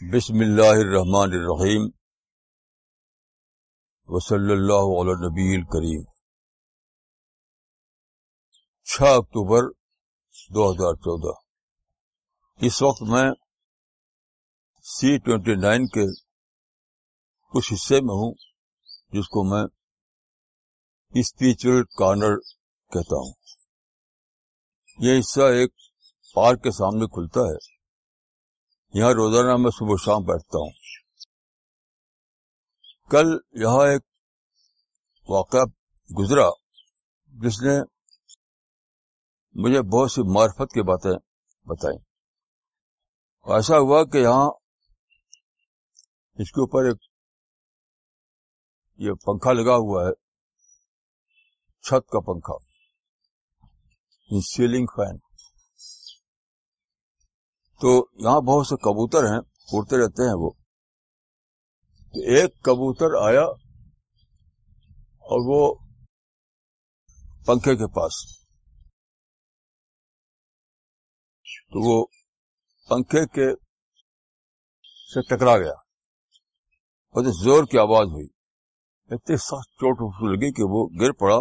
بسم اللہ الرحمن الرحیم وصلی اللہ علی نبی الکریم چھ اکتوبر دو ہزار چودہ اس وقت میں سی ٹوینٹی نائن کے کچھ حصے میں ہوں جس کو میں اسپیچل کارنر کہتا ہوں۔ یہ حصہ ایک پارک کے سامنے کھلتا ہے۔ یہاں روزانہ میں صبح شام بیٹھتا ہوں۔ کل یہاں ایک واقعہ گزرا جس نے مجھے بہت سی معرفت کی باتیں بتائیں۔ ایسا ہوا کہ یہاں اس کے اوپر ایک یہ پنکھا لگا ہوا ہے، چھت کا پنکھا۔ Ceiling fan. تو یہاں بہت سے کبوتر ہیں اڑتے رہتے ہیں وہ۔ تو ایک کبوتر آیا اور وہ پنکھے کے پاس۔ تو وہ پنکھے کے سے ٹکرا گیا۔ اور زور کی آواز ہوئی، اتنی سخت چوٹ لگی کہ وہ گر پڑا،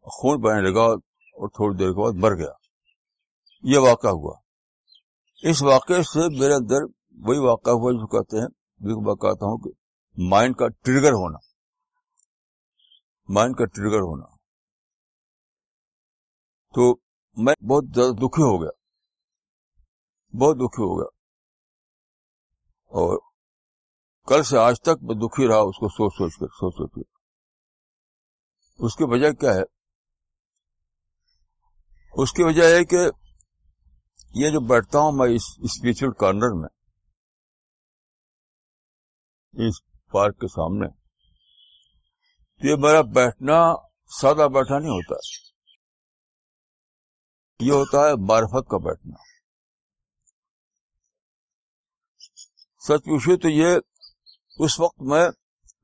خون بہنے لگا اور تھوڑی دیر کے بعد مر گیا۔ یہ واقعہ ہوا۔ اس واقعے سے میرے اندر وہی واقعہ ہوا جو کہتے ہیں، میں کہتا ہوں کہ مائنڈ کا ٹریگر ہونا۔ مائنڈ کا ٹریگر ہونا۔ تو میں بہت زیادہ دکھی ہو گیا۔ بہت دکھی ہو گیا۔ اور کل سے آج تک میں دکھی رہا، اس کو سوچ سوچ کر سوچ سوچ کر اس کی وجہ کیا ہے؟ اس کی وجہ ہے کہ یہ جو بیٹھتا ہوں میں اس کارنر میں، اس پارک کے سامنے، یہ میرا بیٹھنا، سادہ بیٹھا نہیں ہوتا۔ یہ ہوتا ہے معرفت کا بیٹھنا۔ سچ پوچھے تو یہ اس وقت میں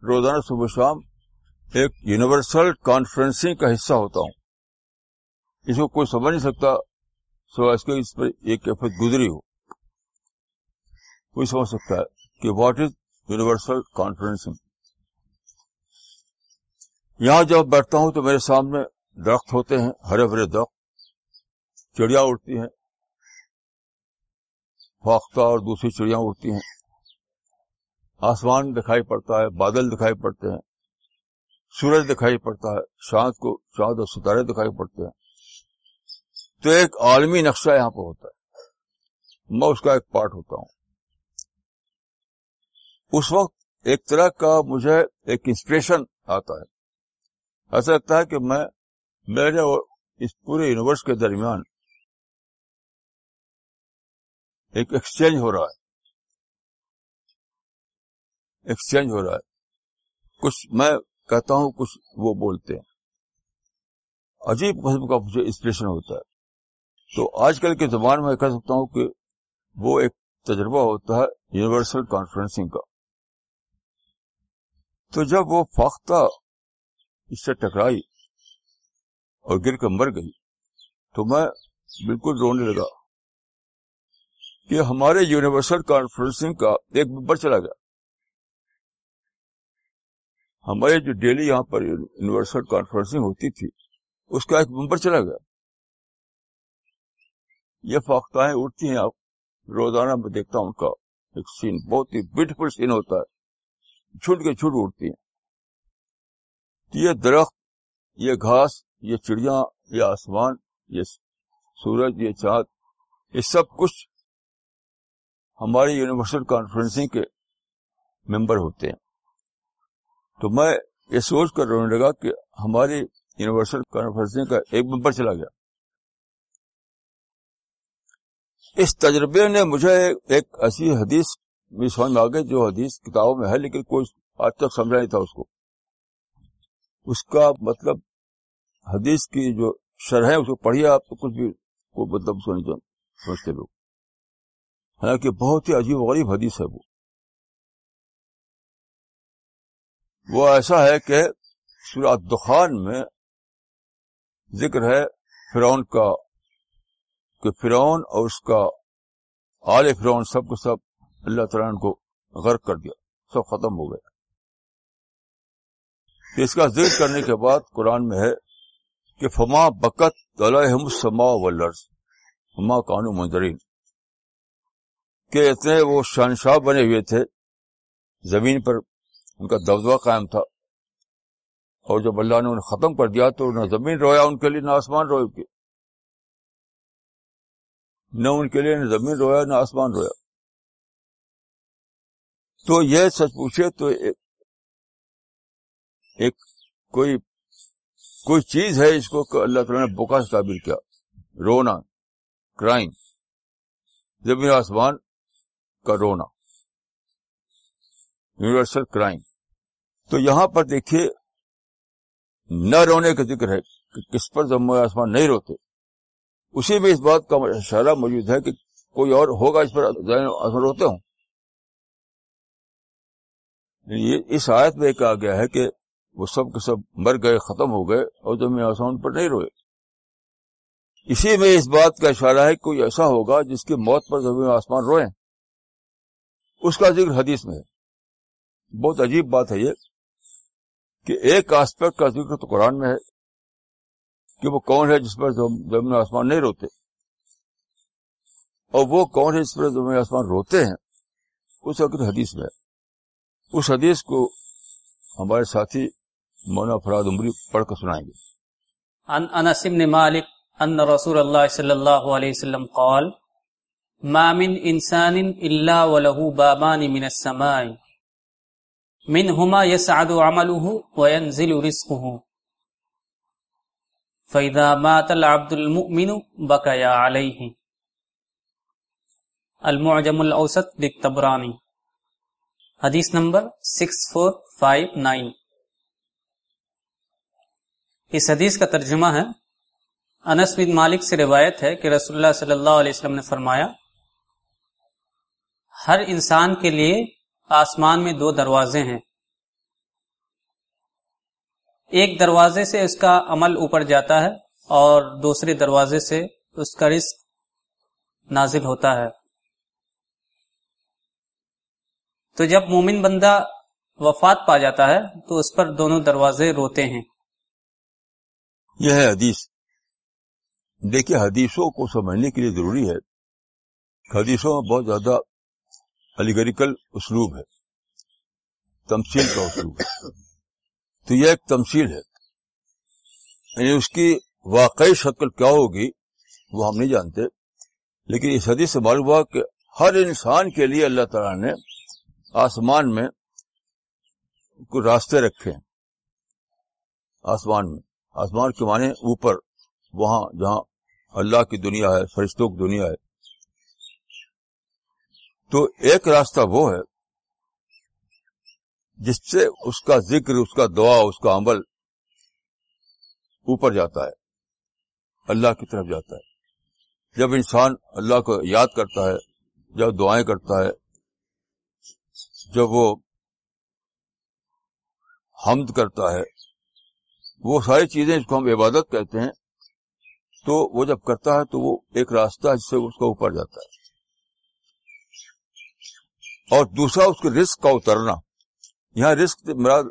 روزانہ صبح شام ایک یونیورسل کانفرنسنگ کا حصہ ہوتا ہوں۔ اس کو کوئی سمجھ نہیں سکتا۔ سو اس کے اس پر ایک کیفت گزری ہو۔ کوئی سمجھ سکتا ہے کہ واٹ از یونیورسل کانفرنسنگ یہاں جب بیٹھتا ہوں تو میرے سامنے درخت ہوتے ہیں، ہرے بھرے درخت۔ چڑیا اڑتی ہیں۔ فاختہ اور دوسری چڑیا اڑتی ہیں۔ آسمان دکھائی پڑتا ہے، بادل دکھائی پڑتے ہیں۔ سورج دکھائی پڑتا ہے، چاند کو چاند اور ستارے دکھائی پڑتے ہیں۔ تو ایک عالمی نقشہ یہاں پہ ہوتا ہے۔ میں اس کا ایک پارٹ ہوتا ہوں۔ اس وقت ایک طرح کا مجھے ایک انسپریشن آتا ہے۔ ایسا لگتا ہے کہ میں، میرے اور اس پورے یونیورس کے درمیان ایک ایکسچینج ہو رہا ہے۔ ایکسچینج ہو رہا ہے۔ کچھ میں کہتا ہوں، کچھ وہ بولتے ہیں۔ عجیب قسم کا مجھے انسپریشن ہوتا ہے۔ تو آج کل کے زبان میں کہہ سکتا ہوں کہ وہ ایک تجربہ ہوتا ہے یونیورسل کانفرنسنگ کا۔ تو جب وہ فاختہ اس سے ٹکرائی اور گر کر مر گئی تو میں بالکل رونے لگا کہ ہمارے یونیورسل کانفرنسنگ کا ایک ممبر چلا گیا۔ ہمارے جو ڈیلی یہاں پر یونیورسل کانفرنسنگ ہوتی تھی، اس کا ایک ممبر چلا گیا۔ یہ فاختائیں اٹھتی ہیں، آپ روزانہ میں دیکھتا ہوں ان کا ایک سین، بہت ہی بیوٹیفل سین ہوتا ہے۔ چھٹ کے چھٹ اٹھتی ہیں۔ یہ درخت، یہ گھاس، یہ چڑیا یہ آسمان، یہ سورج، یہ چاند، یہ سب کچھ ہماری یونیورسل کانفرنسنگ کے ممبر ہوتے ہیں۔ تو میں یہ سوچ کر رونے لگا کہ ہماری یونیورسل کانفرنسنگ کا ایک ممبر چلا گیا۔ اس تجربے نے مجھے ایک ایسی حدیث بھی سمجھ میں آگے جو حدیث کتابوں میں ہے، لیکن کوئی آج تک سمجھا نہیں تھا اس کو۔ اس کا مطلب حدیث کی جو شرح اس کو پڑھیے آپ تو کچھ بھی مطلب کو مطلب سمجھتے لوگ۔ حالانکہ بہت ہی عجیب غریب حدیث ہے وہ۔ وہ ایسا ہے کہ سورہ دخان میں ذکر ہے فرون کا کہ فرعون اور اس کا آل فرعون سب کو سب اللہ تعالیٰ نے کو غرق کر دیا، سب ختم ہو گیا اس کا ذکر کرنے کے بعد قرآن میں ہے کہ فما بکت سما ولرس فما کانو منظرین کہ اتنے وہ شہنشاہ بنے ہوئے تھے، زمین پر ان کا دبدبہ قائم تھا۔ اور جب اللہ نے انہیں ختم کر دیا تو نہ زمین رویا ان کے لیے، نہ آسمان روئے کے۔ نہ ان کے لیے، نہ زمین رویا، نہ آسمان رویا۔ تو یہ سچ پوچھے تو ایک کوئی کوئی چیز ہے اس کو اللہ تعالیٰ نے بکا سے تعبیر کیا۔ رونا، کرائم۔ زمین آسمان کا رونا۔ Universal crime. تو یہاں پر دیکھیے نہ رونے کا ذکر ہے کہ کس پر زمین آسمان نہیں روتے؟ اسی میں اس بات کا اشارہ موجود ہے کہ کوئی اور ہوگا اس پر آسمان روتے ہوں۔ اس آیت میں کہا گیا ہے کہ وہ سب کے سب مر گئے، ختم ہو گئے اور زمین آسمان پر نہیں روئے۔ اسی میں اس بات کا اشارہ ہے کہ کوئی ایسا ہوگا جس کی موت پر زمین آسمان روئے اس کا ذکر حدیث میں ہے۔ بہت عجیب بات ہے یہ کہ ایک آسپیکٹ کا ذکر تو قرآن میں ہے۔ کہ وہ کون ہے جس پر زمین آسمان نہیں روتے؟ اور وہ کون ہے جس پر زمین آسمان روتے ہیں؟ اس وقت حدیث میں اس حدیث کو ہمارے ساتھی مونا فراد عمری پڑھ کر سنائیں گے۔ عن انس بن مالک ان رسول اللہ صلی اللہ علیہ وسلم قال، ما من انسان الا وله بابان من السماء، منهما يسعد عمله وينزل رزقه. فاذا مات العبد المؤمن بكى عليه المعجم الاوسط للطبراني حدیث نمبر سکس فور فائیو نائن اس حدیث کا ترجمہ ہے۔ انس بن مالک سے روایت ہے کہ رسول اللہ صلی اللہ علیہ وسلم نے فرمایا، ہر انسان کے لیے آسمان میں دو دروازے ہیں۔ ایک دروازے سے اس کا عمل اوپر جاتا ہے اور دوسرے دروازے سے اس کا رزق نازل ہوتا ہے۔ تو جب مومن بندہ وفات پا جاتا ہے تو اس پر دونوں دروازے روتے ہیں۔ یہ ہے حدیث۔ دیکھیے، حدیثوں کو سمجھنے کے لیے ضروری ہے حدیثوں میں بہت زیادہ علیگریکل اسلوب ہے، تمثیل کا اسلوب ہے۔ تو یہ ایک تمثیل ہے۔ یعنی اس کی واقعی شکل کیا ہوگی وہ ہم نہیں جانتے، لیکن اس حدیث سے معلوم ہوا کہ ہر انسان کے لیے اللہ تعالیٰ نے آسمان میں کوئی راستے رکھے ہیں۔ آسمان میں۔ آسمان کے معنی اوپر، وہاں جہاں اللہ کی دنیا ہے، فرشتوں کی دنیا ہے۔ تو ایک راستہ وہ ہے جس سے اس کا ذکر، اس کا دعا، اس کا عمل اوپر جاتا ہے، اللہ کی طرف جاتا ہے۔ جب انسان اللہ کو یاد کرتا ہے، جب دعائیں کرتا ہے، جب وہ حمد کرتا ہے، وہ ساری چیزیں جس کو ہم عبادت کہتے ہیں، تو وہ جب کرتا ہے تو وہ ایک راستہ جس سے اس کا اوپر جاتا ہے۔ اور دوسرا، اس کے رسک کا اترنا۔ یہاں رسک مراد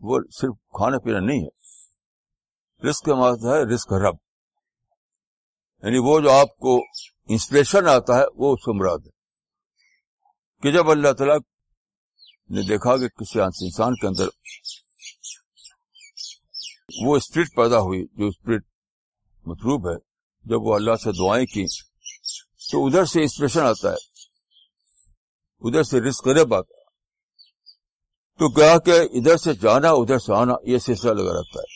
وہ صرف کھانا پینا نہیں ہے۔ رسک کا ہے رسک رب۔ یعنی وہ جو آپ کو انسپریشن آتا ہے وہ اس کو مراد ہے۔ کہ جب اللہ تعالیٰ نے دیکھا کہ کسی انسان کے اندر وہ اسپرٹ پیدا ہوئی جو اسپرٹ مطلوب ہے، جب وہ اللہ سے دعائیں کی تو ادھر سے انسپریشن آتا ہے۔ ادھر سے رسک کرے بات تو کیا کہ ادھر سے جانا، ادھر سے آنا، یہ سلسلہ لگا رہتا ہے۔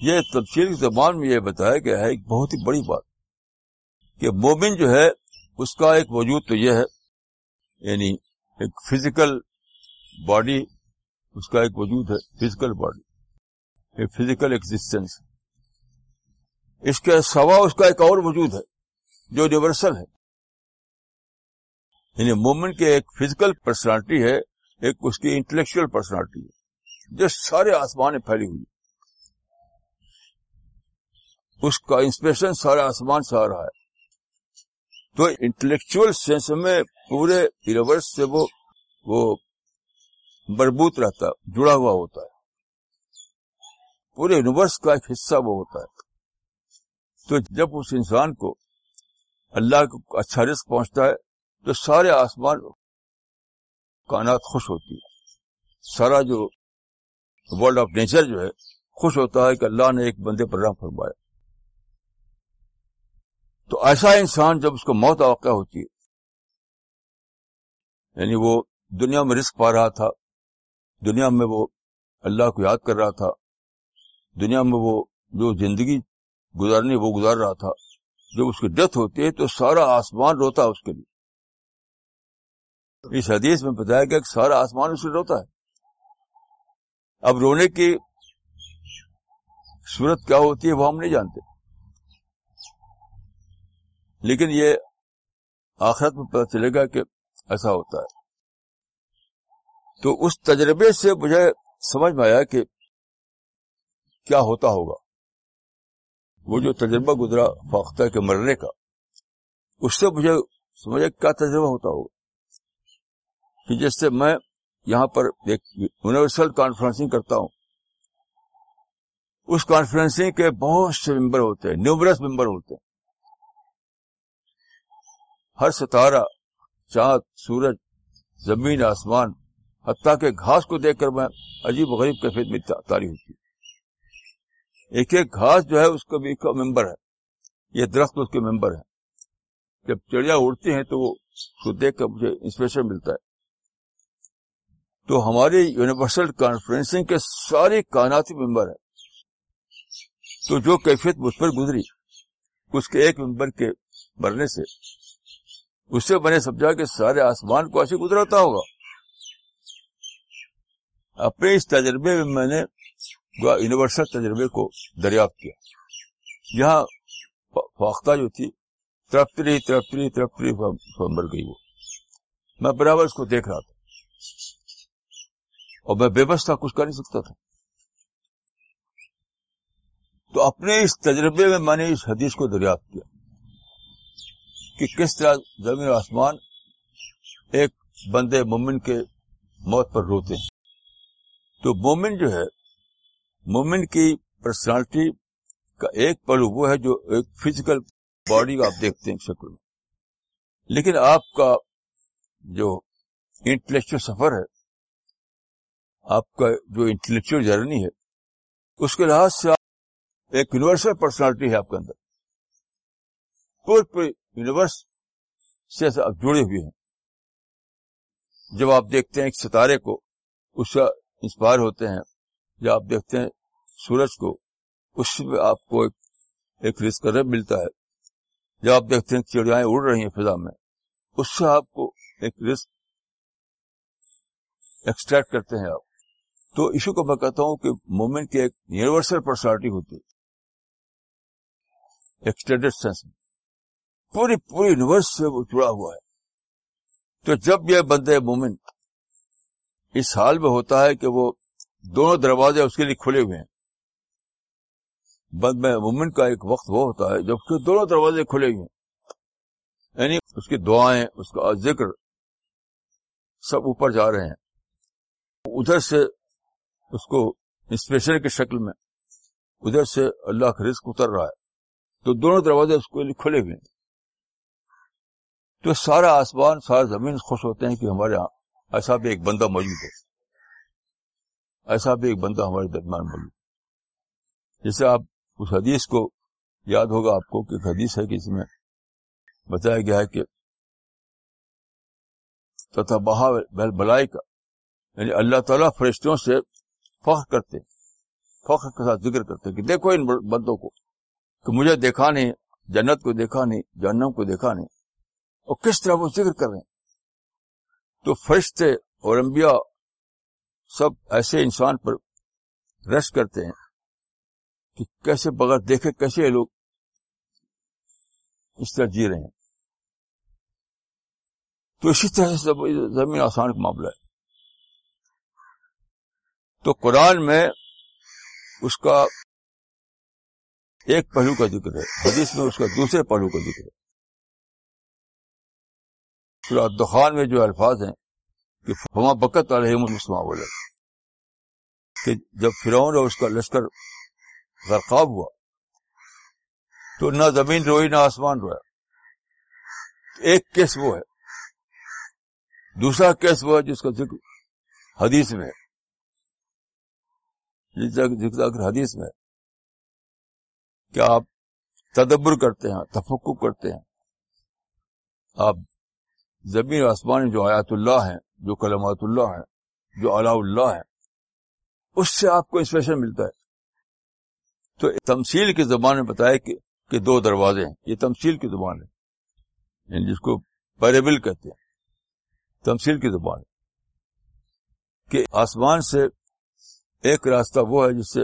یہ تفصیل کی زبان میں یہ بتایا گیا ہے، ایک بہت ہی بڑی بات، کہ مومن جو ہے، اس کا ایک وجود تو یہ ہے یعنی ایک فزیکل باڈی اس کا ایک وجود ہے فزیکل باڈی ایک فزیکل ایگزٹینس اس کے سوا اس کا ایک اور وجود ہے، جو یونیورسل ہے۔ یعنی مومنٹ کی ایک فزیکل پرسنالٹی ہے، ایک اس کی انٹلیکچل پرسنالٹی ہے، جو سارے آسمان پھیلی ہوئی اس کا انسپریشن سارے آسمان سے آ رہا ہے۔ تو انٹلیکچوئل سینس میں پورے یونیورس سے وہ وہ مربوط رہتا ہے، جڑا ہوا ہوتا ہے۔ پورے یونیورس کا ایک حصہ وہ ہوتا ہے۔ تو جب اس انسان کو اللہ کو اچھا رزق پہنچتا ہے تو سارے آسمان کائنات خوش ہوتی ہے۔ سارا جو ورلڈ آف نیچر جو ہے، خوش ہوتا ہے کہ اللہ نے ایک بندے پر رحم فرمایا۔ تو ایسا انسان جب اس کو موت واقع ہوتی ہے یعنی وہ دنیا میں رسک پا رہا تھا، دنیا میں وہ اللہ کو یاد کر رہا تھا، دنیا میں وہ جو زندگی گزارنی وہ گزار رہا تھا۔ جب اس کی ڈیتھ ہوتی ہے تو سارا آسمان روتا ہے اس کے لیے۔ اس حدیث میں بتایا گیا کہ سارا آسمان اس روتا ہے۔ اب رونے کی صورت کیا ہوتی ہے وہ ہم نہیں جانتے۔ لیکن یہ آخرت میں پتہ چلے گا کہ ایسا ہوتا ہے۔ تو اس تجربے سے مجھے سمجھ میں آیا کہ کیا ہوتا ہوگا۔ وہ جو تجربہ گزرا فاختہ کے مرنے کا، اس سے مجھے سمجھا کیا تجربہ ہوتا ہوگا۔ کہ جس سے میں یہاں پر ایک یونیورسل کانفرنسنگ کرتا ہوں۔ اس کانفرنسنگ کے بہت سے ممبر ہوتے ہیں نیومرس ممبر ہوتے ہیں۔ ہر ستارہ، چاند، سورج، زمین، آسمان، حتیٰ کہ گھاس کو دیکھ کر میں عجیب و غریب کیفیت میں تاری ہوتی ایک ایک گھاس جو ہے، اس کا بھی ممبر ہے۔ یہ درخت اس کے ممبر ہے جب چڑیا اڑتی ہیں تو وہ اس کو دیکھ کر مجھے انسپریشن ملتا ہے۔ تو ہماری یونیورسل کانفرنسنگ کے سارے کائناتی ممبر ہے تو جو کیفیت مجھ پر گزری، اس کے ایک ممبر کے مرنے سے اس سے میں نے سمجھا کہ سارے آسمان کو ایسے گزرتا ہوگا۔ اپنے اس تجربے میں میں نے یونیورسل تجربے کو دریافت کیا۔ یہاں فاختہ جو تھی ترپتری ترپتری ترپتری مر گئی وہ۔ میں برابر اس کو دیکھ رہا تھا۔ اور میں بے بس تھا، کچھ کر نہیں سکتا تھا۔ تو اپنے اس تجربے میں میں نے اس حدیث کو دریافت کیا کہ کس طرح زمین آسمان ایک بندے مومن کے موت پر روتے ہیں۔ تو مومن جو ہے، مومن کی پرسنالٹی کا ایک پہلو وہ ہے جو ایک فزیکل باڈی آپ دیکھتے ہیں شکل میں۔ لیکن آپ کا جو انٹلیکچل سفر ہے آپ کا جو انٹلیکچل جرنی ہے، اس کے لحاظ سے آپ ایک یونیورسل پرسنالٹی ہے آپ کے اندر۔ پورے یونیورس سے آپ جڑے ہوئے ہیں۔ جب آپ دیکھتے ہیں ایک ستارے کو، اس سے انسپائر ہوتے ہیں۔ جب آپ دیکھتے ہیں سورج کو، اس میں آپ کو ایک رسک رب ملتا ہے۔ جب آپ دیکھتے ہیں چڑیاں اڑ رہی ہیں فضا میں، اس سے آپ کو ایک رسک ایکسٹریکٹ کرتے ہیں آپ۔ تو اسی کو میں کہتا ہوں کہ مومنٹ کی ایک یونیورسل پرسنالٹی ہوتی ہے۔ ایکسٹینڈیڈ سینس میں۔ پوری پوری یونیورس سے وہ جڑا ہوا ہے۔ تو جب یہ بندے مومنٹ اس حال میں ہوتا ہے کہ وہ دونوں دروازے اس کے لیے کھلے ہوئے ہیں۔ بند میں مومنٹ کا ایک وقت وہ ہوتا ہے جب اس کے دونوں دروازے کھلے ہوئے ہیں۔ یعنی اس کی دعائیں، اس کا ذکر سب اوپر جا رہے ہیں۔ ادھر سے اس کو انسپریشن کی شکل میں ادھر سے اللہ کا رزق اتر رہا ہے۔ تو دونوں دروازے اس کو کھلے ہوئے ہیں۔ تو سارا آسمان، سارا زمین خوش ہوتے ہیں کہ ہمارے یہاں ایسا بھی ایک بندہ موجود ہے۔ ایسا بھی ایک بندہ ہمارے درمیان موجود جیسے آپ اس حدیث کو یاد ہوگا، آپ کو کہ ایک حدیث ہے کہ اس میں بتایا گیا ہے کہ تتھا بہا بلائی کا یعنی اللہ تعالیٰ فرشتوں سے فخر کرتے فخر کے ساتھ ذکر کرتے کہ دیکھو ان بندوں کو کہ مجھے دیکھا نہیں، جنت کو دیکھا نہیں، جہنم کو دیکھا نہیں۔ اور کس طرح وہ ذکر کر رہے ہیں۔ تو فرشتے اور انبیاء سب ایسے انسان پر رش کرتے ہیں کہ کیسے بغیر دیکھے کیسے لوگ اس طرح جی رہے ہیں۔ تو اسی طرح سے زمین آسان کا معاملہ ہے۔ تو قرآن میں اس کا ایک پہلو کا ذکر ہے، حدیث میں اس کا دوسرے پہلو کا ذکر ہے۔ سورہ دخان میں جو الفاظ ہیں کہ فما بکت علیہ مسلم بولے کہ جب فرعون اور اس کا لشکر غرقاب ہوا، تو نہ زمین روئی نہ آسمان رویا۔ ایک کیس وہ ہے، دوسرا کیس وہ ہے جس کا ذکر حدیث میں جس کا ذکر حدیث میں کیا آپ تدبر کرتے ہیں تفق کرتے ہیں، آپ زمین آسمان جو آیات اللہ ہیں، جو کلمات اللہ ہیں، جو علاء اللہ ہیں، اس سے آپ کو انسپریشن ملتا ہے۔ تو تمثیل کی زبان میں بتایا کہ کہ دو دروازے ہیں۔ یہ تمثیل کی زبان ہے۔ یعنی جس کو پیریبل کہتے ہیں۔ تمثیل کی زبان ہے۔ کہ آسمان سے ایک راستہ وہ ہے جس سے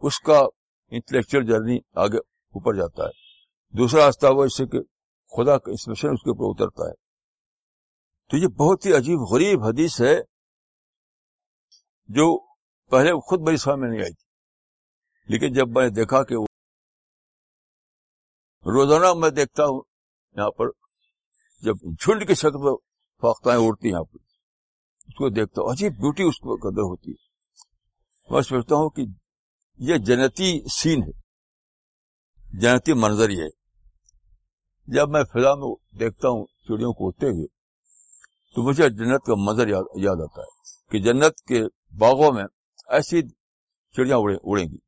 اس کا انٹلیکچل جرنی آگے اوپر جاتا ہے۔ دوسرا راستہ وہ اس سے کہ خدا کا انسپریشن اس کے اوپر اترتا ہے۔ تو یہ بہت ہی عجیب، غریب حدیث ہے جو پہلے خود میری سمجھ میں نہیں آئی تھی۔ لیکن جب میں نے دیکھا کہ وہ روزانہ میں دیکھتا ہوں یہاں پر، جب جھنڈ کی شکل پر فاختائیں اڑتی ہیں یہاں پر، اس کو دیکھتا ہوں، عجیب بیوٹی اس کو قدر ہوتی ہے۔ میں سوچتا ہوں کہ یہ جنتی سین ہے۔ جنتی منظر یہ ہے۔ جب میں فضا میں دیکھتا ہوں چڑیوں کو اڑتے ہوئے، تو مجھے جنت کا منظر یاد آتا ہے کہ جنت کے باغوں میں ایسی چڑیاں اڑیں گی۔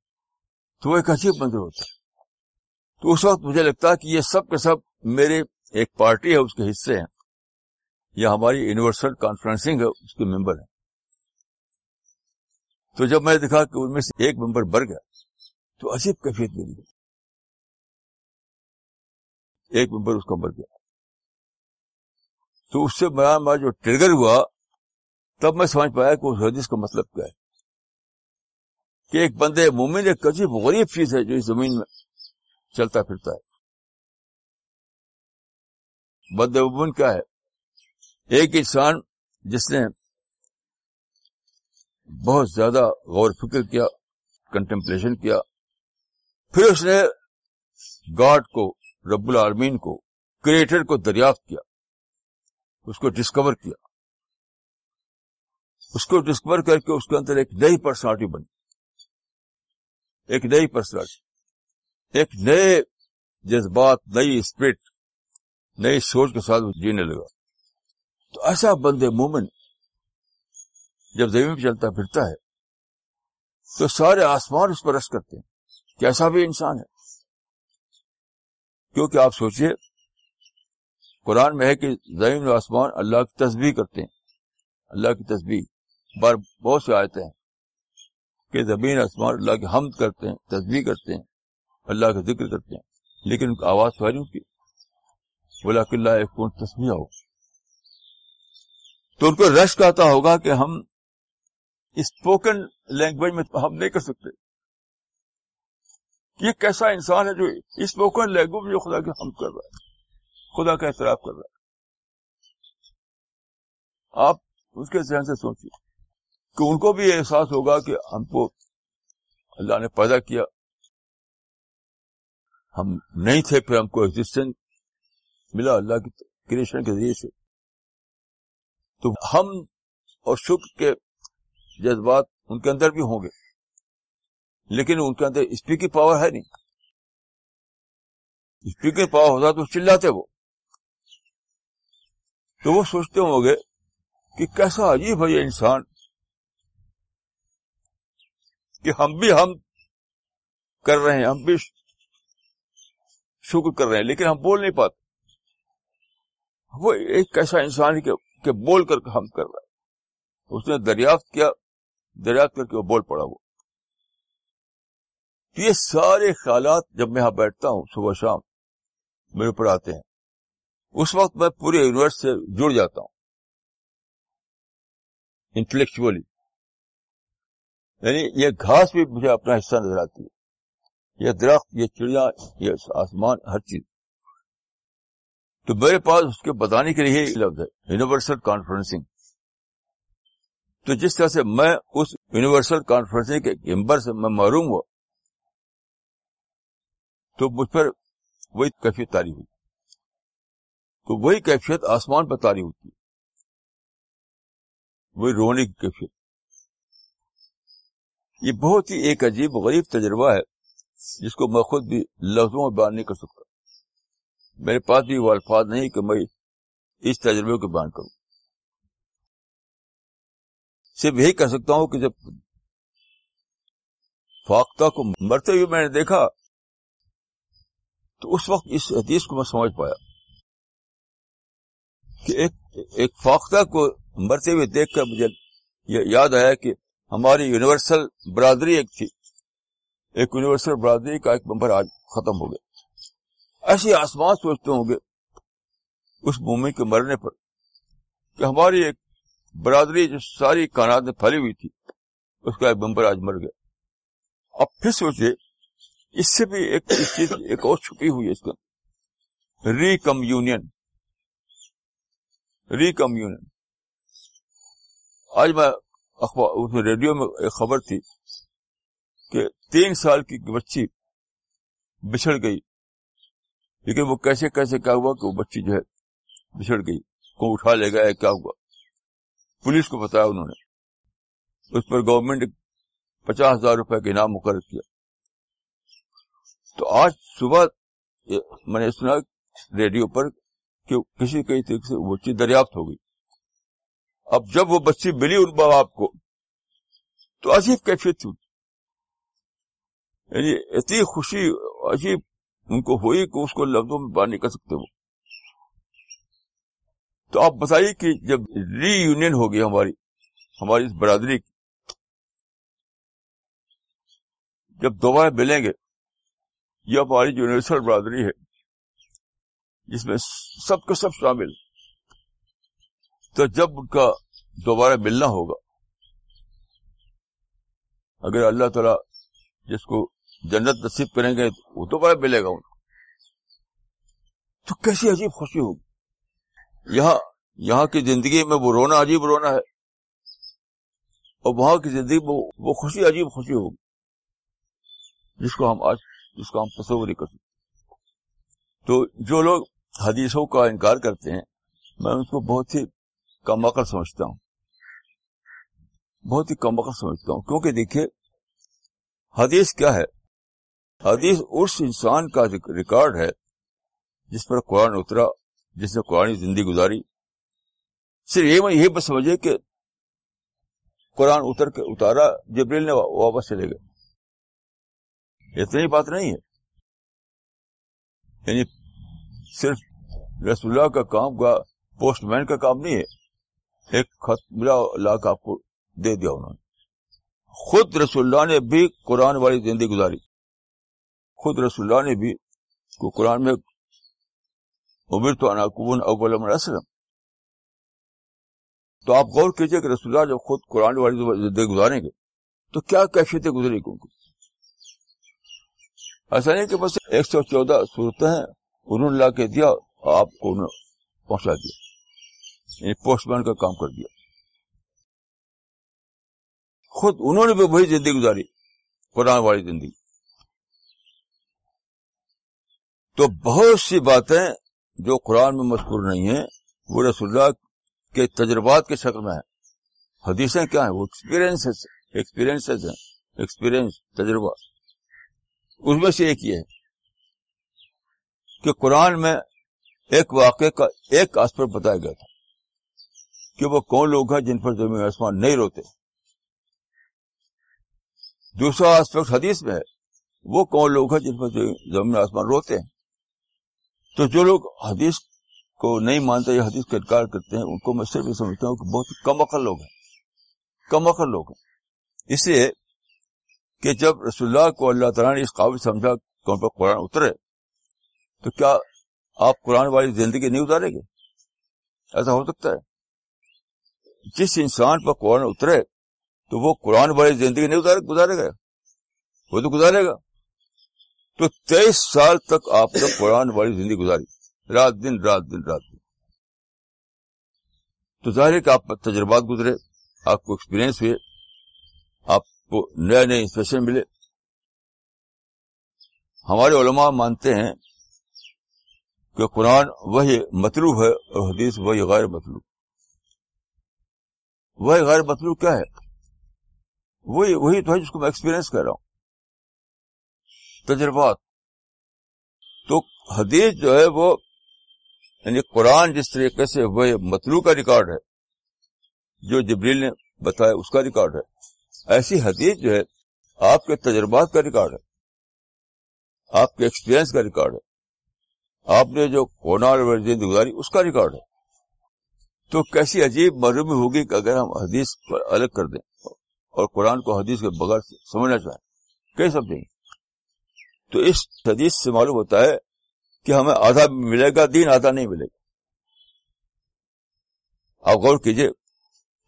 تو وہ ایک عجیب منظر ہوتا ہے۔ تو اس وقت مجھے لگتا ہے کہ یہ سب کے سب میرے ایک پارٹی ہے، اس کے حصے ہیں۔ یا ہماری یونیورسل کانفرنسنگ ہے، اس کے ممبر ہیں۔ تو جب میں دیکھا کہ ان میں سے ایک ممبر بڑھ گیا، تو عجیب کیفیت میری۔ ایک ممبر اس کا بڑھ گیا۔ تو اس سے میرا میرا جو ٹریگر ہوا، تب میں سمجھ پایا کہ اس حدیث کا مطلب کیا ہے۔ کہ ایک بندے مومن، ایک عجیب غریب چیز ہے جو اس زمین میں چلتا پھرتا ہے۔ بد مومن کیا ہے؟ ایک انسان جس نے بہت زیادہ غور فکر کیا کنٹمپلیشن کیا۔ پھر اس نے گاڈ کو، رب العالمین کو کریٹر کو دریافت کیا۔ اس کو ڈسکور کیا۔ اس کو ڈسکور کر کے اس کے اندر ایک نئی پرسنالٹی بنی۔ ایک نئی پرسنالٹی ایک نئے جذبات، نئی اسپرٹ نئی سوچ کے ساتھ جینے لگا۔ تو ایسا بندے مومن جب زمین پہ چلتا پھرتا ہے، تو سارے آسمان اس پر رس کرتے ہیں کیسا بھی انسان ہے۔ کیونکہ آپ سوچئے، قرآن میں ہے کہ زمین و آسمان اللہ کی تصویر کرتے ہیں۔ اللہ کی تصویر بار بہت سے آتے ہیں کہ زمین آسمان اللہ کی حمد کرتے ہیں تصویر کرتے ہیں، اللہ کا ذکر کرتے ہیں۔ لیکن ان کی آواز پھیلی ہوتی بولا کہ اللہ ایک کون تصویر ہو تو ان کو رش کہتا ہوگا کہ ہم اسپوکن لینگویج میں ہم نہیں کر سکتے۔ یہ کیسا انسان ہے جو اسپوکن لینگویج جو خدا کے ہم کر رہا ہے، خدا کا اعتراف کر رہا ہے۔ آپ اس کے ذہن سے سوچیے کہ ان کو بھی یہ احساس ہوگا کہ ہم کو اللہ نے پیدا کیا۔ ہم نہیں تھے، پھر ہم کو ایگزٹینس ملا اللہ کی کریشن کے ذریعے سے۔ تو ہم اور شکر کے جذبات ان کے اندر بھی ہوں گے۔ لیکن ان کے اندر اسپیکنگ پاور ہے نہیں۔ اسپیکنگ پاور ہوتا تو چلاتے وہ۔ تو وہ سوچتے ہوں گے کہ کیسا عجیب ہے یہ انسان کہ ہم بھی ہم کر رہے ہیں، ہم بھی شکر کر رہے ہیں، لیکن ہم بول نہیں پاتے۔ وہ ایک ایسا انسان کہ بول کر کے ہم کر رہے ہیں۔ اس نے دریافت کیا دریافت کر کے وہ بول پڑا وہ۔ یہ سارے خیالات جب میں یہاں بیٹھتا ہوں صبح شام، میرے اوپر آتے ہیں۔ اس وقت میں پورے یونیورس سے جڑ جاتا ہوں۔ انٹلیکچولی یعنی یہ گھاس بھی مجھے اپنا حصہ نظر آتی ہے۔ یہ درخت، یہ چڑیا، یہ آسمان، ہر چیز۔ تو میرے پاس اس کے بتانے کے لیے لفظ ہے یونیورسل کانفرنسنگ تو جس طرح سے میں اس یونیورسل کانفرنسنگ کے ممبر سے میں معروم ہوا، تو مجھ پر وہی کیفیت تاری ہوئی۔ تو وہی کیفیت آسمان پر تاری ہوتی ہے وہی رونے کی کیفیت۔ یہ بہت ہی ایک عجیب غریب تجربہ ہے، جس کو میں خود بھی لفظوں میں بیان نہیں کر سکتا۔ میرے پاس بھی وہ الفاظ نہیں کہ میں اس تجربے کو بیان کروں۔ صرف یہی کہہ سکتا ہوں کہ جب فاختہ کو مرتے ہوئے میں نے دیکھا، تو اس وقت اس حدیث کو میں سمجھ پایا کہ ایک ایک فاختہ کو مرتے ہوئے دیکھ کر مجھے یہ یاد آیا کہ ہماری یونیورسل برادری ایک تھی۔ ایک یونیورسل برادری کا ایک ممبر آج ختم ہو گیا۔ ایسے آسمان سوچتے ہوں گے اس مومی کے مرنے پر کہ ہماری ایک برادری جو ساری کائنات میں پھیلی ہوئی تھی، اس کا ایک ممبر آج مر گیا۔ اب پھر سوچے اس سے بھی ایک چیز ایک اور چھپی ہوئی ہے اس کا ری کمیونین ری کمیونین آج میں اخبار ریڈیو میں ایک خبر تھی کہ تین سال کی بچی بچھڑ گئی۔ لیکن وہ کیسے کیسے کیا ہوا کہ وہ بچی جو ہے بچھڑ گئی کو اٹھا لے گیا کیا ہوا؟ پولیس کو بتایا انہوں نے۔ اس پر گورنمنٹ پچاس ہزار روپے کا انعام مقرر کیا۔ تو آج صبح میں نے سنا ریڈیو پر کہ کسی کئی طریقے سے بچی دریافت ہو گئی۔ اب جب وہ بچی ملی ان ماں باپ کو، تو عجیب کیفیت تھی۔ یعنی اتنی خوشی، عجیب ان کو ہوئی کہ اس کو لفظوں میں بات نہیں کر سکتے وہ۔ تو آپ بتائیے کہ جب ری یونین ہوگی ہماری ہماری اس برادری کی، جب دوبارہ ملیں گے، یہ ہماری یونیورسل برادری ہے، جس میں سب کے سب شامل، تو جب ان کا دوبارہ ملنا ہوگا، اگر اللہ تعالی جس کو جنت نصیب کریں گے تو وہ دوبارہ ملے گا ان کو تو کیسی عجیب خوشی ہوگی۔ یہاں یہاں کی زندگی میں وہ رونا عجیب رونا ہے۔ اور وہاں کی زندگی میں وہ خوشی عجیب خوشی ہوگی۔ جس کو ہم آج، جس کو ہم تصور نہیں کر سکتے تو جو لوگ حدیثوں کا انکار کرتے ہیں، میں اس کو بہت ہی کم عقل سمجھتا ہوں۔ بہت ہی کم عقل سمجھتا ہوں۔ کیونکہ دیکھیے، حدیث کیا ہے؟ حدیث اس انسان کا ریکارڈ ہے جس پر قرآن اترا۔ جس نے قرآن زندگی گزاری۔ صرف یہ میں یہ بس سمجھے کہ قرآن اتر کے اتارا، جبریل نے واپس چلے گئے۔ اتنی بات نہیں ہے۔ یعنی صرف رسول اللہ کا کام کا، پوسٹ مین کا کام نہیں ہے۔ ایک خط ملا، اللہ کا آپ کو دے دیا انہوں نے۔ خود رسول اللہ نے بھی قرآن والی زندگی گزاری۔ خود رسول اللہ نے بھی قرآن میں عمر تو اناکون اول وسلم تو آپ غور کیجیے کہ رسول اللہ جب خود قرآن والی زندگی گزاریں گے، تو کیا کیفیتیں گزری کیوں ایسا نہیں کہ بس ایک سو چودہ صورتیں ہیں، انہوں نے لا کے دیا آپ کو پہنچا دیا۔ یعنی پوسٹ مین کا کام کر دیا۔ خود انہوں نے بھی وہی زندگی گزاری، قرآن والی زندگی۔ تو بہت سی باتیں جو قرآن میں مذکور نہیں ہیں، وہ رسول اللہ کے تجربات کے شکل میں ہیں۔ حدیثیں کیا ہیں؟ وہ ایکسپیرئنس ایکسپیرئنس ہیں۔ ایکسپیرئنس تجربہ۔ اس میں سے ایک یہ ہے کہ قرآن میں ایک واقعے کا ایک آسپیکٹ بتایا گیا تھا کہ وہ کون لوگ ہیں جن پر زمین آسمان نہیں روتے۔ دوسرا آسپیکٹ حدیث میں ہے، وہ کون لوگ ہیں جن پر زمین آسمان روتے ہیں؟ تو جو لوگ حدیث کو نہیں مانتے یا حدیث کا انکار کرتے ہیں، ان کو میں صرف یہ سمجھتا ہوں کہ بہت کم عقل لوگ ہیں۔ کم عقل لوگ ہیں۔ اس لیے کہ جب رسول اللہ کو اللہ تعالیٰ نے اس قابل سمجھا کہ ان پر قرآن اترے، تو کیا آپ قرآن والی زندگی نہیں اتارے گے؟ ایسا ہو سکتا ہے۔ جس انسان پر قرآن اترے، تو وہ قرآن والی زندگی نہیں گزارے گا۔ وہ تو گزارے گا۔ تو تیئیس سال تک آپ نے قرآن والی زندگی گزاری۔ رات دن رات دن رات دن۔ تو ظاہر ہے کہ آپ تجربات گزرے، آپ کو ایکسپیرئنس ہوئے، آپ کو نئے نئے انسپریشن ملے۔ ہمارے علماء مانتے ہیں کہ قرآن وہی مطلوب ہے اور حدیث وہی غیر مطلوب۔ وہی غیر مطلوب کیا ہے؟ وہی وہی تو ہے جس کو میں ایکسپیرئنس کر رہا ہوں۔ تجربات۔ تو حدیث جو ہے وہ یعنی قرآن جس طریقے سے وہ مطلوع کا ریکارڈ ہے، جو جبریل نے بتایا اس کا ریکارڈ ہے۔ ایسی حدیث جو ہے آپ کے تجربات کا ریکارڈ ہے، آپ کے ایکسپیرئنس کا ریکارڈ ہے۔ آپ نے جو کونار زندگی گزاری، اس کا ریکارڈ ہے۔ تو کیسی عجیب معلومی ہوگی کہ اگر ہم حدیث کو الگ کر دیں اور قرآن کو حدیث کے بغیر سمجھنا چاہیں کیسے سمجھیں گے تو اس حدیث سے معلوم ہوتا ہے کہ ہمیں آدھا ملے گا، دین آدھا نہیں ملے گا۔ آپ غور کیجیے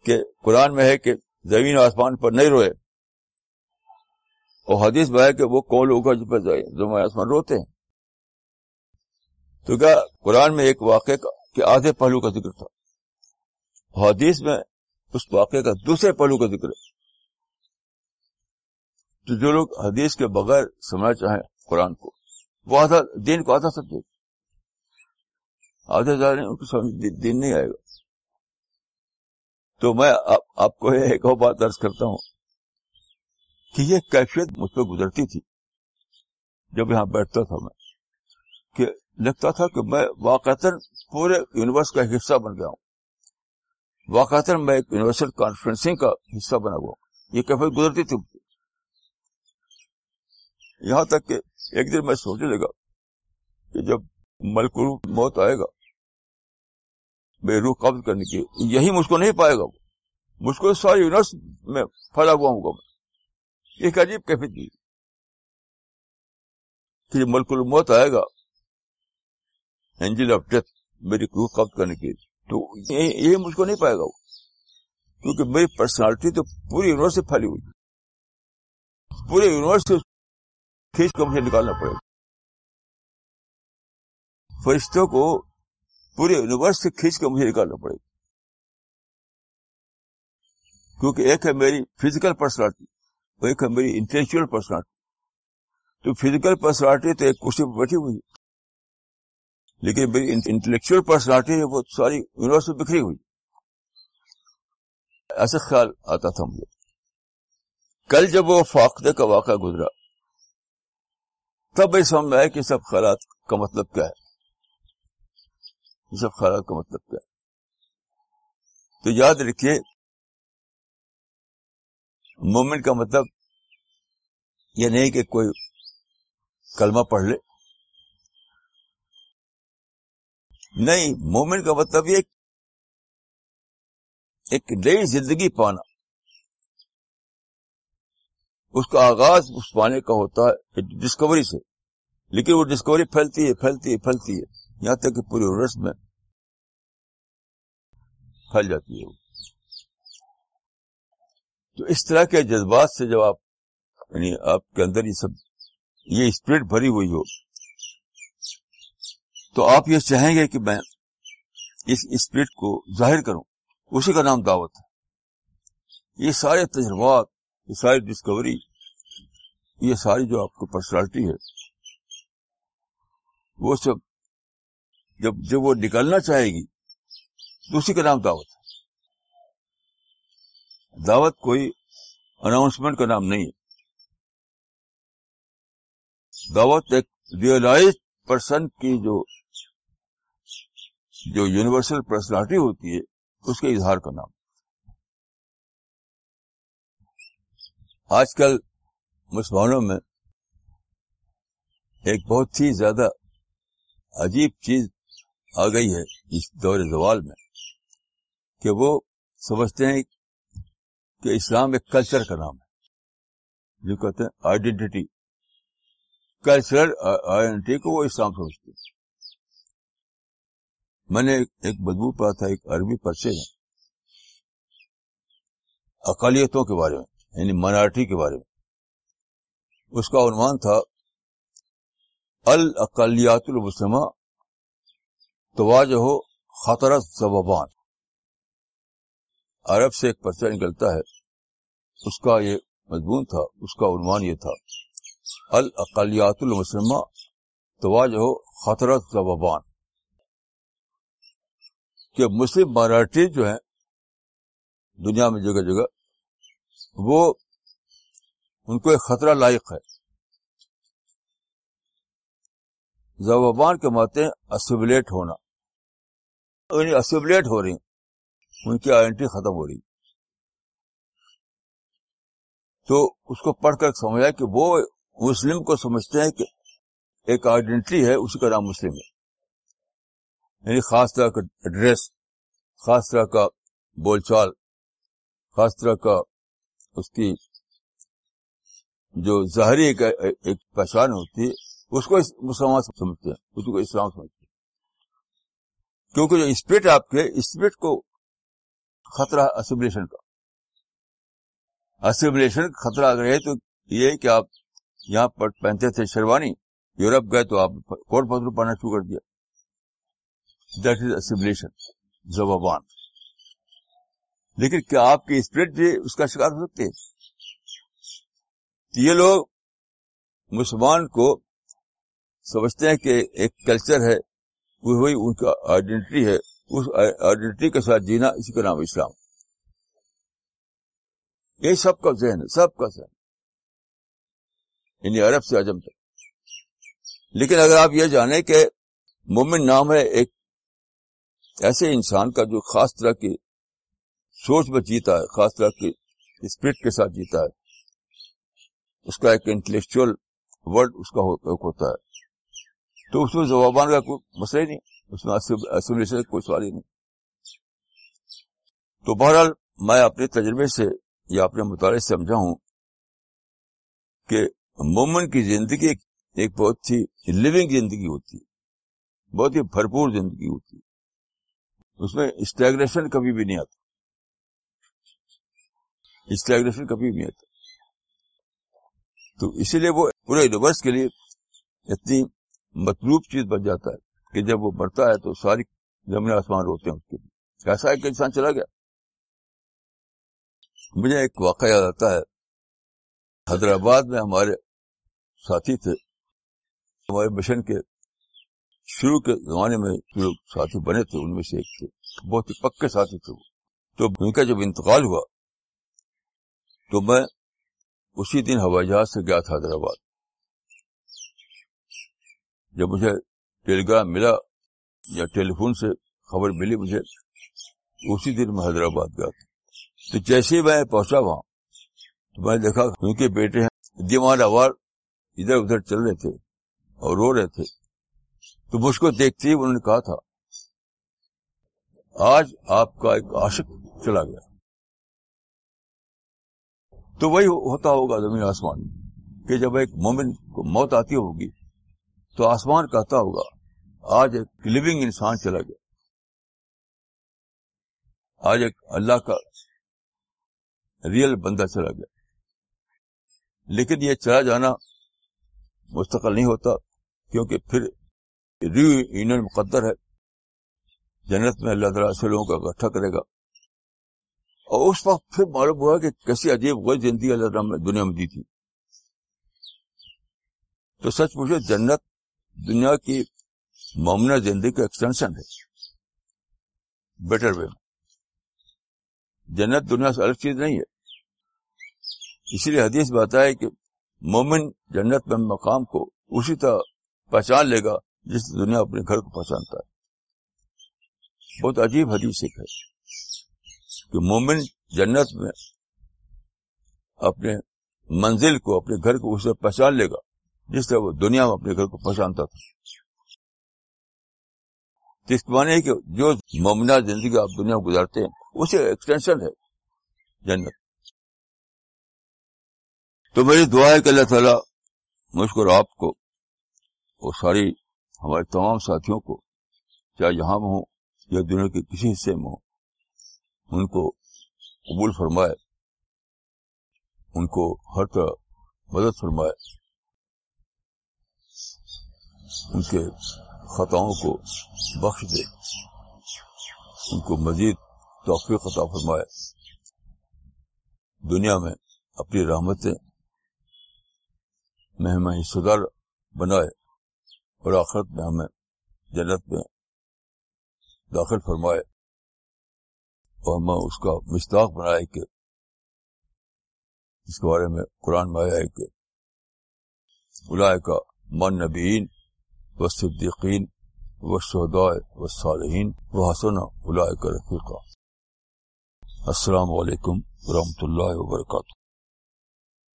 کہ قرآن میں ہے کہ زمین آسمان پر نہیں روئے۔ اور حدیث میں ہے کہ وہ کون لوگ زمین آسمان روتے ہیں۔ تو کیا قرآن میں ایک واقعے کا آدھے پہلو کا ذکر تھا؟ حدیث میں اس واقعے کا دوسرے پہلو کا ذکر ہے۔ تو جو لوگ حدیث کے بغیر سمجھنا چاہیں قرآن کو، وہ آدھا دین کو آدھا سمجھے آدھے زیادہ ان کو سمجھ دین نہیں آئے گا۔ تو میں آپ کو ایک اور بات درج کرتا ہوں کہ یہ کیفیت مجھ پہ گزرتی تھی۔ جب یہاں بیٹھتا تھا میں، کہ لگتا تھا کہ میں واقع پورے یونیورس کا حصہ بن گیا ہوں۔ واقع میں ایک یونیورسل کانفرنسنگ کا حصہ بنا ہوا ہوں۔ یہ کیفیت گزرتی تھی یہاں تک کہ ایک دن میں سوچنے لگا کہ جب ملک موت آئے گا، بے روح قبض کرنے کی یہی مجھ کو نہیں پائے گا وہ۔ مجھ کو سارے یونیورس میں پھیلا ہوا ہوں گا میں ایک عجیب کیفیت کی کہ جب ملک موت آئے گا۔ اینجل آف ڈیتھ، میری روح قبض کرنے کی تو یہ مجھ کو نہیں پائے گا وہ۔ کیونکہ میری پرسنالٹی تو پوری یونیورس سے پھیلی ہوئی۔ پورے یونیورس سے کھینچ کر مجھے نکالنا پڑے گا۔ فرشتوں کو پورے یونیورس سے کھینچ کر مجھے نکالنا پڑے گا۔ کیونکہ ایک ہے میری فزیکل پرسنالٹی اور ایک ہے میری انٹلیکچل پرسنالٹی تو فزیکل پرسنالٹی تو ایک کرسی پہ بیٹھی ہوئی لیکن میری انٹلیکچل پرسنالٹی ہے، وہ ساری یونیورس میں بکھری ہوئی۔ ایسا خیال آتا تھا مجھے۔ کل جب وہ فاقدے کا واقعہ گزرا تب سمجھ میں آیا کہ سب خیالات کا مطلب کیا ہے؟ یہ سب خیالات کا مطلب کیا ہے؟ تو یاد رکھیے مومنٹ کا مطلب یہ نہیں کہ کوئی کلمہ پڑھ لے۔ نہیں مومنٹ کا مطلب یہ ایک نئی زندگی پانا۔ اس کا آغاز اس پانے کا ہوتا ہے ڈسکوری سے۔ لیکن وہ ڈسکوری پھیلتی ہے پھیلتی ہے پھیلتی ہے۔ یہاں تک کہ پورے رس میں پھیل جاتی ہے۔ وہ تو اس طرح کے جذبات سے جب آپ یعنی آپ کے اندر یہ سب، یہ اسپرٹ بھری ہوئی ہو، تو آپ یہ چاہیں گے کہ میں اس اسپرٹ کو ظاہر کروں۔ اسی کا نام دعوت ہے۔ یہ سارے تجربات یہ ساری ڈسکوری یہ ساری جو آپ کو پرسنالٹی ہے، وہ سب جب جب وہ نکلنا چاہے گی، تو اسی کا نام دعوت ہے۔ دعوت کوئی اناؤنسمنٹ کا نام نہیں ہے۔ دعوت ایک ریئلائز پرسن کی جو جو یونیورسل پرسنالٹی ہوتی ہے، اس کے اظہار کا نام آج کل مسلمانوں میں ایک بہت ہی زیادہ عجیب چیز آ گئی ہے اس دور زوال میں کہ وہ سمجھتے ہیں کہ اسلام ایک کلچر کا نام ہے۔ جو کہتے ہیں آئیڈینٹی کلچرل آئیڈینٹی کو وہ اسلام سمجھتے ہیں۔ میں نے ایک بدبو پڑھا تھا، ایک عربی پرچے میں اقالیتوں کے بارے میں۔ یعنی منارٹی کے بارے میں۔ اس کا عنوان تھا الاقلیات المسلمہ تواج ہو خطرت زبان عرب سے ایک پرچہ نکلتا ہے، اس کا یہ مضمون تھا، اس کا عنوان یہ تھا۔ الاقلیات المسلمہ تواج ہو خطرت زبان کہ مسلم مائنارٹی جو ہیں، دنیا میں جگہ جگہ وہ ان کو ایک خطرہ لائق ہے۔ زبان کے ماتے اسیبلیٹ ہونا۔ یعنی اسیبلیٹ ہو رہی ان کی آئیڈینٹی ختم ہو رہی تو اس کو پڑھ کر سمجھا کہ وہ مسلم کو سمجھتے ہیں کہ ایک آئیڈینٹی ہے، اسی کا نام مسلم ہے۔ یعنی خاص طرح کا ڈریس خاص طرح کا بول چال، خاص طرح کا اس کی جو ظاہری ایک پہچان ہوتی ہے، اس کو مسلمان سمجھتے ہیں اس کو اسلام سمجھتے ہیں۔ کیونکہ جو اسپرٹ آپ کے اسپرٹ کو خطرہ اسمبلیشن کا۔ اسمبلیشن کا خطرہ اگر ہے تو یہ کہ آپ یہاں پر پہنتے تھے شیروانی یورپ گئے تو آپ کوٹ پتھر پڑھنا شروع کر دیا۔ دیٹ از اسمبلیشن زبان لیکن کیا آپ کی اسپرٹ بھی اس کا شکار ہو سکتے ہیں یہ لوگ مسلمان کو سمجھتے ہیں کہ ایک کلچر ہے وہی ان کا آئیڈینٹی ہے، اس آئیڈینٹی کے ساتھ جینا اسی کا نام اسلام۔ یہ سب کا ذہن ہے، سب کا ذہن۔ یعنی عرب سے عجم تک۔ لیکن اگر آپ یہ جانیں کہ مومن نام ہے ایک ایسے انسان کا جو خاص طرح کی سوچ میں جیتا ہے، خاص طرح کی اسپرٹ کے ساتھ جیتا ہے۔ اس کا ایک انٹلیکچل ورڈ اس کا ہوتا ہے۔ تو اس میں زبان کا کوئی مسئلہ ہی نہیں، اس میں ایسولیشن کوئی سوال ہی نہیں۔ تو بہرحال میں اپنے تجربے سے یا اپنے مطالعے سے سمجھا ہوں کہ مومن کی زندگی ایک بہت ہی لیونگ زندگی ہوتی ہے، بہت ہی بھرپور زندگی ہوتی ہے۔ اس میں اسٹیگریشن کبھی بھی نہیں آتا۔ اسٹیگریشن کبھی نہیں آتا تو اسی لیے وہ پورے یونیورس کے لیے اتنی مطلوب چیز بن جاتا ہے کہ جب وہ بڑھتا ہے تو ساری زمین آسمان روتے ہیں اس کے لیے۔ ایسا ہے کہ انسان چلا گیا۔ مجھے ایک واقعہ یاد آتا ہے۔ حیدرآباد میں ہمارے ساتھی تھے۔ ہمارے مشن کے شروع کے زمانے میں جو ساتھی بنے تھے، ان میں سے ایک تھے۔ بہت ہی پکے ساتھی تھے وہ۔ تو ان کا جب انتقال ہوا تو میں اسی دن ہوائی جہاز سے گیا تھا حیدرآباد۔ جب مجھے ٹیلی گرام ملا یا ٹیلی فون سے خبر ملی، مجھے اسی دن میں حیدرآباد گیا تھا۔ تو جیسے ہی میں پہنچا وہاں، تو میں دیکھا ان کے بیٹے ہیں، دیوان آوار ادھر ادھر چل رہے تھے اور رو رہے تھے۔ تو مجھ کو دیکھتے ہی انہوں نے کہا تھا، آج آپ کا ایک عاشق چلا گیا۔ تو وہی ہوتا ہوگا زمین آسمان کہ جب ایک مومن کو موت آتی ہوگی تو آسمان کہتا ہوگا، آج ایک لیونگ انسان چلا گیا۔ آج ایک اللہ کا ریئل بندہ چلا گیا۔ لیکن یہ چلا جانا مستقل نہیں ہوتا کیونکہ پھر ریو یونین مقدر ہے۔ جنت میں اللہ تعالیٰ سے لوگوں کا اکٹھا کرے گا۔ اور اس وقت پھر معلوم ہوا کہ کیسی عجیب غیر زندگی اللہ تعالیٰ نے دنیا میں دی تھی۔ تو سچ پوچھے جنت دنیا کی ممنع زندگی کا ایکسٹینشن ہے۔ بیٹر وے میں جنت دنیا سے الگ چیز نہیں ہے۔ اسی لیے حدیث بات ہے کہ مومن جنت میں مقام کو اسی طرح پہچان لے گا جس دنیا اپنے گھر کو پہچانتا ہے۔ بہت عجیب حدیث ایک ہے۔ کہ مومن جنت میں اپنے منزل کو، اپنے گھر کو اسے پہچان لے گا، جس طرح وہ دنیا میں اپنے گھر کو پہچانتا تھا۔ اس معنی کہ جو مومنہ زندگی آپ دنیا میں گزارتے ہیں، اسے ایکسٹینشن ہے جنت۔ تو میری دعا ہے کہ اللہ تعالیٰ مجھ کو آپ کو اور ساری ہمارے تمام ساتھیوں کو، چاہے یہاں میں ہوں یا دنیا کے کسی حصے میں ہوں ان کو قبول فرمائے، ان کو ہر طرح مدد فرمائے، ان کے خطاؤں کو بخش دے، ان کو مزید توفیق عطا فرمائے۔ دنیا میں اپنی رحمتیں میں ہمیں حصہ دار بنائے اور آخرت میں ہمیں جنت میں داخل فرمائے۔ اور میں اس کا مشتاق بنایا کہ اس کے بارے میں قرآن میں آیا ہے کہ الائے کا من نبین و صدیقین و شہداء و صالحین و حسن الائے کا رفیقہ السلام علیکم ورحمۃ اللہ وبرکاتہ۔